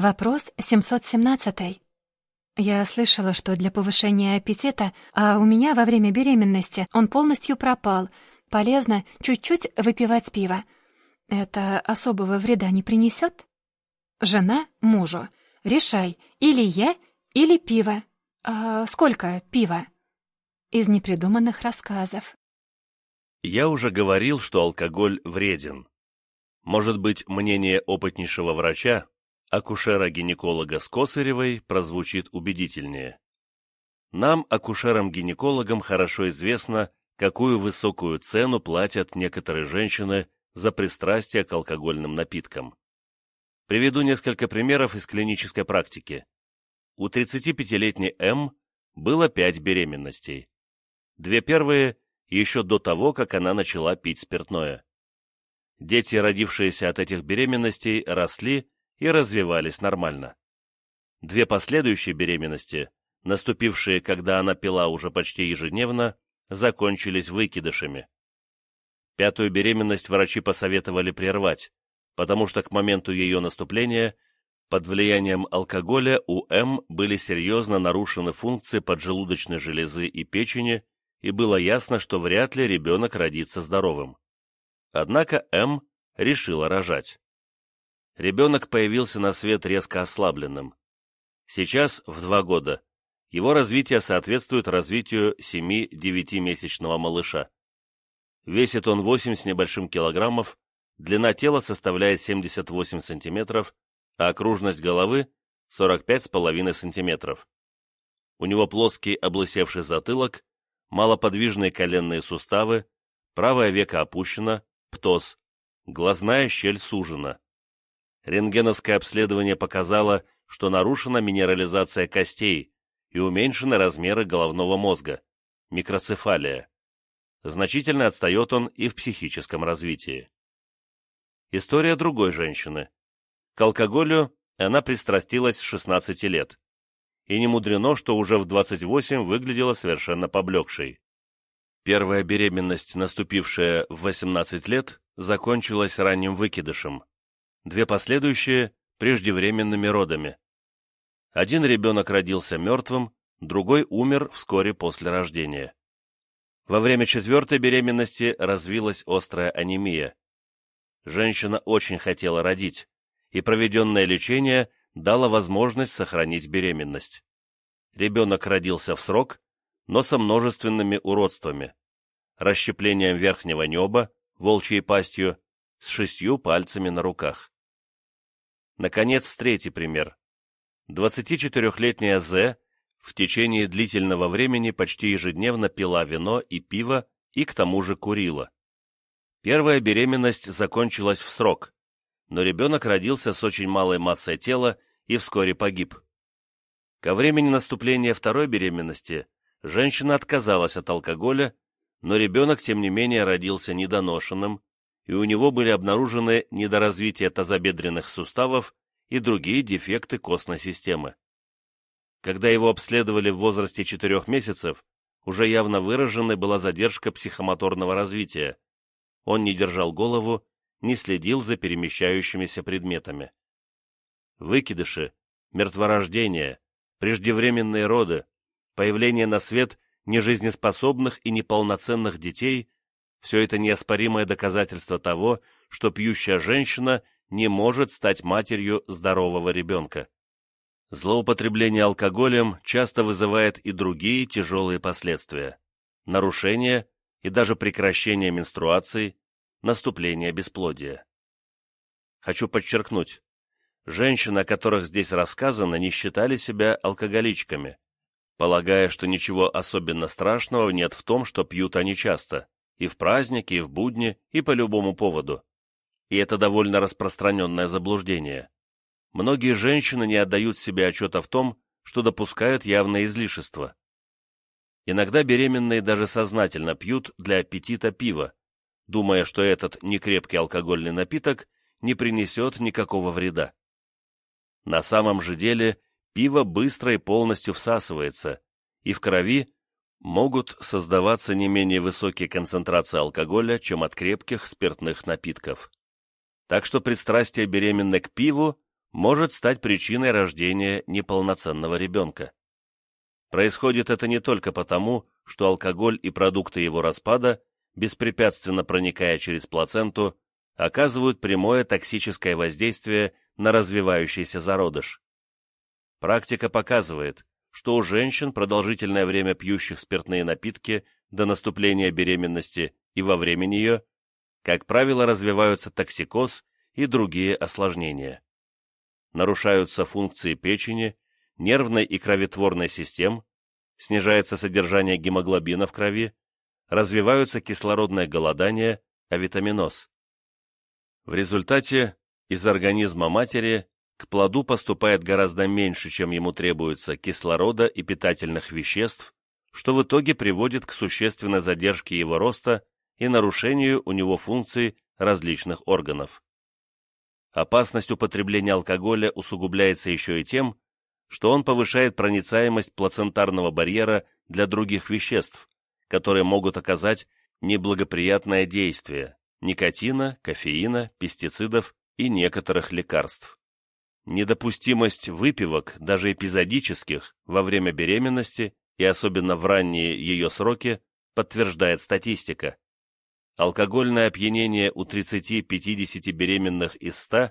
Вопрос 717. Я слышала, что для повышения аппетита, а у меня во время беременности он полностью пропал, полезно чуть-чуть выпивать пиво. Это особого вреда не принесет? Жена мужу. Решай, или я, или пиво. А сколько пива? Из непридуманных рассказов. Я уже говорил, что алкоголь вреден. Может быть, мнение опытнейшего врача, акушера-гинеколога Скосаревой, прозвучит убедительнее. Нам, акушерам-гинекологам, хорошо известно, какую высокую цену платят некоторые женщины за пристрастие к алкогольным напиткам. Приведу несколько примеров из клинической практики. У 35-летней М было 5 беременностей. Две первые еще до того, как она начала пить спиртное. Дети, родившиеся от этих беременностей, росли и развивались нормально. Две последующие беременности, наступившие, когда она пила уже почти ежедневно, закончились выкидышами. Пятую беременность врачи посоветовали прервать, потому что к моменту ее наступления под влиянием алкоголя у М были серьезно нарушены функции поджелудочной железы и печени, и было ясно, что вряд ли ребенок родится здоровым. Однако М решила рожать ребенок появился на свет резко ослабленным. Сейчас, в два года, его развитие соответствует развитию 7-9-месячного малыша. Весит он 8 с небольшим килограммов, длина тела составляет 78 сантиметров, а окружность головы – 45,5 сантиметров. У него плоский облысевший затылок, малоподвижные коленные суставы, правое веко опущено, птоз, глазная щель сужена. Рентгеновское обследование показало, что нарушена минерализация костей и уменьшены размеры головного мозга, микроцефалия. Значительно отстает он и в психическом развитии. История другой женщины. К алкоголю она пристрастилась с 16 лет. И не мудрено, что уже в 28 выглядела совершенно поблекшей. Первая беременность, наступившая в 18 лет, закончилась ранним выкидышем две последующие – преждевременными родами. Один ребенок родился мертвым, другой умер вскоре после рождения. Во время четвертой беременности развилась острая анемия. Женщина очень хотела родить, и проведенное лечение дало возможность сохранить беременность. Ребенок родился в срок, но со множественными уродствами, расщеплением верхнего неба, волчьей пастью, с шестью пальцами на руках. Наконец, третий пример. 24-летняя З в течение длительного времени почти ежедневно пила вино и пиво и к тому же курила. Первая беременность закончилась в срок, но ребенок родился с очень малой массой тела и вскоре погиб. Ко времени наступления второй беременности женщина отказалась от алкоголя, но ребенок, тем не менее, родился недоношенным, и у него были обнаружены недоразвитие тазобедренных суставов и другие дефекты костной системы. Когда его обследовали в возрасте 4 месяцев, уже явно выраженной была задержка психомоторного развития. Он не держал голову, не следил за перемещающимися предметами. Выкидыши, мертворождение, преждевременные роды, появление на свет нежизнеспособных и неполноценных детей – все это неоспоримое доказательство того, что пьющая женщина не может стать матерью здорового ребенка. Злоупотребление алкоголем часто вызывает и другие тяжелые последствия – нарушение и даже прекращение менструаций, наступление бесплодия. Хочу подчеркнуть, женщины, о которых здесь рассказано, не считали себя алкоголичками, полагая, что ничего особенно страшного нет в том, что пьют они часто – и в праздники, и в будни, и по любому поводу. И это довольно распространенное заблуждение. Многие женщины не отдают себе отчета в том, что допускают явное излишество. Иногда беременные даже сознательно пьют для аппетита пиво, думая, что этот некрепкий алкогольный напиток не принесет никакого вреда. На самом же деле пиво быстро и полностью всасывается, и в крови могут создаваться не менее высокие концентрации алкоголя, чем от крепких спиртных напитков. Так что пристрастие беременной к пиву может стать причиной рождения неполноценного ребенка. Происходит это не только потому, что алкоголь и продукты его распада, беспрепятственно проникая через плаценту, оказывают прямое токсическое воздействие на развивающийся зародыш. Практика показывает, что у женщин, продолжительное время пьющих спиртные напитки до наступления беременности и во время нее, как правило, развиваются токсикоз и другие осложнения. Нарушаются функции печени, нервной и кроветворной систем, снижается содержание гемоглобина в крови, развиваются кислородное голодание, авитаминоз. В результате из организма матери к плоду поступает гораздо меньше, чем ему требуется кислорода и питательных веществ, что в итоге приводит к существенной задержке его роста и нарушению у него функций различных органов. Опасность употребления алкоголя усугубляется еще и тем, что он повышает проницаемость плацентарного барьера для других веществ, которые могут оказать неблагоприятное действие – никотина, кофеина, пестицидов и некоторых лекарств. Недопустимость выпивок, даже эпизодических, во время беременности и особенно в ранние ее сроки, подтверждает статистика. Алкогольное опьянение у 30-50 беременных из 100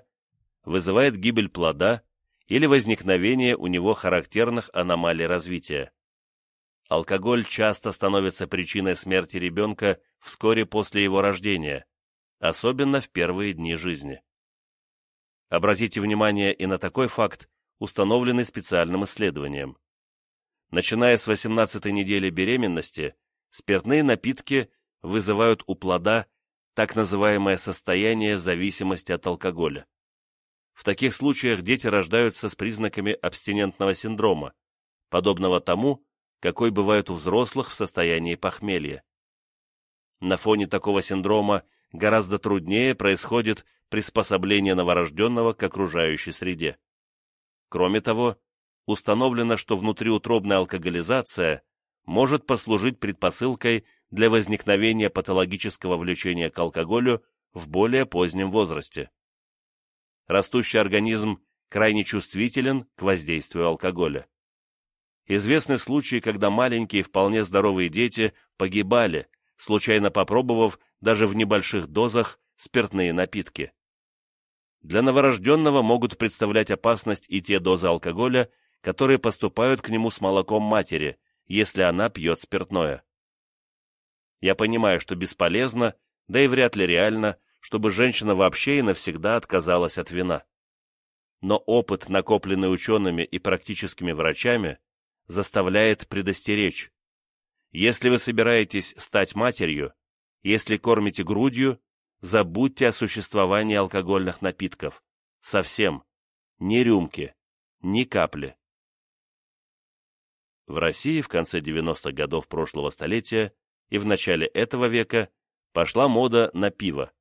вызывает гибель плода или возникновение у него характерных аномалий развития. Алкоголь часто становится причиной смерти ребенка вскоре после его рождения, особенно в первые дни жизни. Обратите внимание и на такой факт, установленный специальным исследованием. Начиная с 18-й недели беременности, спиртные напитки вызывают у плода так называемое состояние зависимости от алкоголя. В таких случаях дети рождаются с признаками абстинентного синдрома, подобного тому, какой бывает у взрослых в состоянии похмелья. На фоне такого синдрома гораздо труднее происходит приспособление новорожденного к окружающей среде. Кроме того, установлено, что внутриутробная алкоголизация может послужить предпосылкой для возникновения патологического влечения к алкоголю в более позднем возрасте. Растущий организм крайне чувствителен к воздействию алкоголя. Известны случаи, когда маленькие вполне здоровые дети погибали, случайно попробовав даже в небольших дозах спиртные напитки. Для новорожденного могут представлять опасность и те дозы алкоголя, которые поступают к нему с молоком матери, если она пьет спиртное. Я понимаю, что бесполезно, да и вряд ли реально, чтобы женщина вообще и навсегда отказалась от вина. Но опыт, накопленный учеными и практическими врачами, заставляет предостеречь. Если вы собираетесь стать матерью, если кормите грудью, забудьте о существовании алкогольных напитков. Совсем. Ни рюмки, ни капли. В России в конце 90-х годов прошлого столетия и в начале этого века пошла мода на пиво.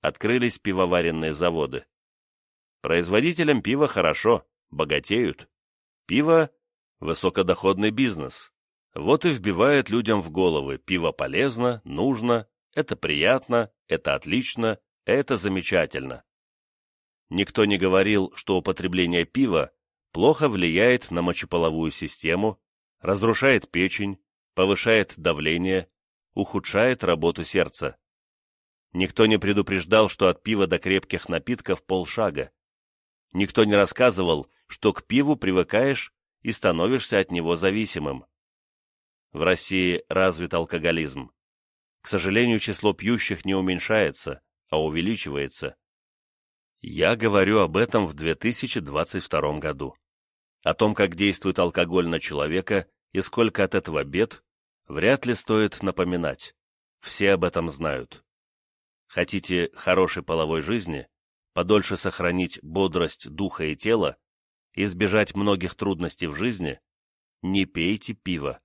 Открылись пивоваренные заводы. Производителям пива хорошо, богатеют. Пиво – высокодоходный бизнес. Вот и вбивает людям в головы, пиво полезно, нужно, это приятно, это отлично, это замечательно. Никто не говорил, что употребление пива плохо влияет на мочеполовую систему, разрушает печень, повышает давление, ухудшает работу сердца. Никто не предупреждал, что от пива до крепких напитков полшага. Никто не рассказывал, что к пиву привыкаешь и становишься от него зависимым. В России развит алкоголизм. К сожалению, число пьющих не уменьшается, а увеличивается. Я говорю об этом в 2022 году. О том, как действует алкоголь на человека и сколько от этого бед, вряд ли стоит напоминать. Все об этом знают. Хотите хорошей половой жизни, подольше сохранить бодрость духа и тела, избежать многих трудностей в жизни, не пейте пиво.